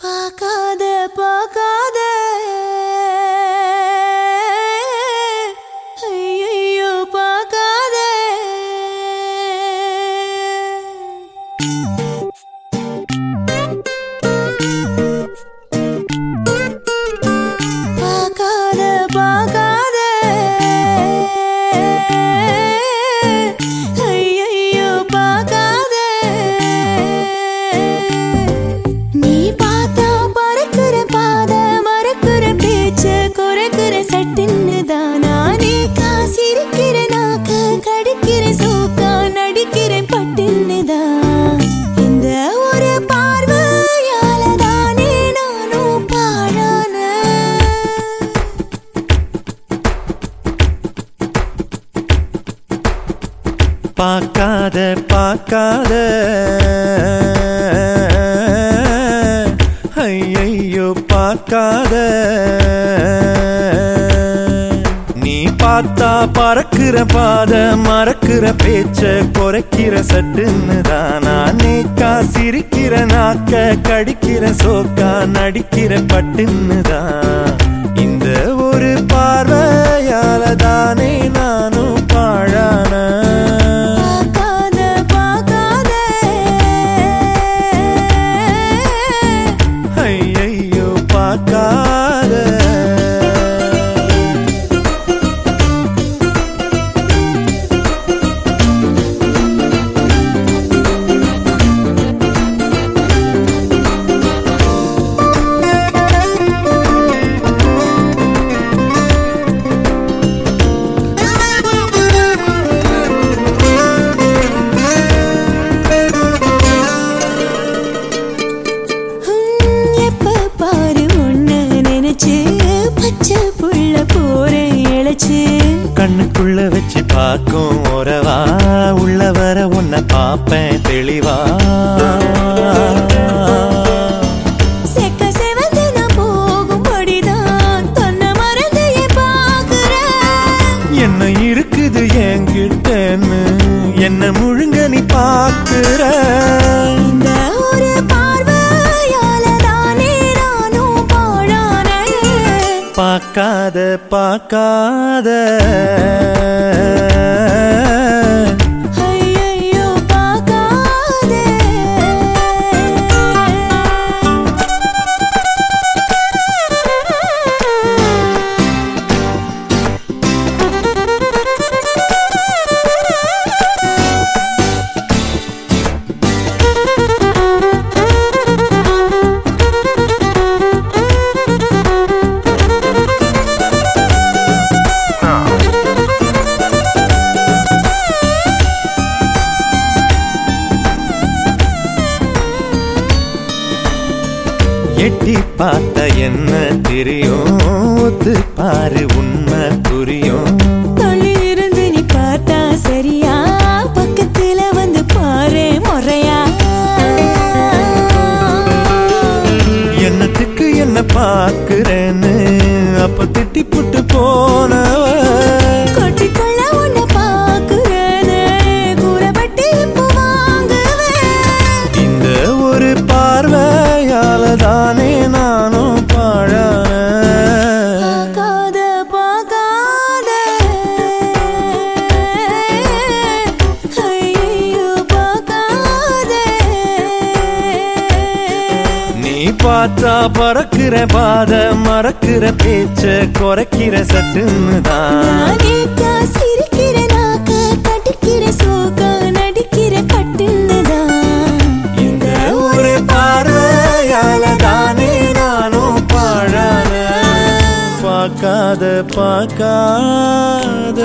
பார்க்காத பார்க்காத பார்க்காத பார்க்காத. ஐயையோ பார்க்காத. நீ பார்த்தா பறக்கிற பாத மறக்கிற பேச்ச குறைக்கிற சட்டுன்னு தானா? நேக்கா சிரிக்கிற நாக்க கடிக்கிற சோக்கா நடிக்கிற பட்டுன்னு தான். கண்ணுக்குள்ள வச்சு பார்க்கும் உறவா? உள்ள வர உன்னை பார்ப்பேன் தெளிவா? என்ன இருக்குது என்கிட்டன்னு? என்ன முழுங்க நீ பார்க்கிற? பார்க்காத பார்க்காத. என்ன தெரியும்? ஒத்து பாரு உண்மை புரியும். தொள்ளி இருந்து நீ பார்த்தா சரியா? பக்கத்துல வந்து பாரு முறையா? என்னத்துக்கு என்ன பார்க்கிறேன்னு நீ பார்த்தா பறக்கிற பாத மறக்கிற பேச்ச குறைக்கிற சட்டுன்னு தான். சிரிக்கிற நாக்க கடிக்கிற சோக்கா நடிக்கிற பட்டுன்னுதான் இந்த ஒரு பார்வையால தானே நானும் பாழான. பார்க்காத பார்க்காத.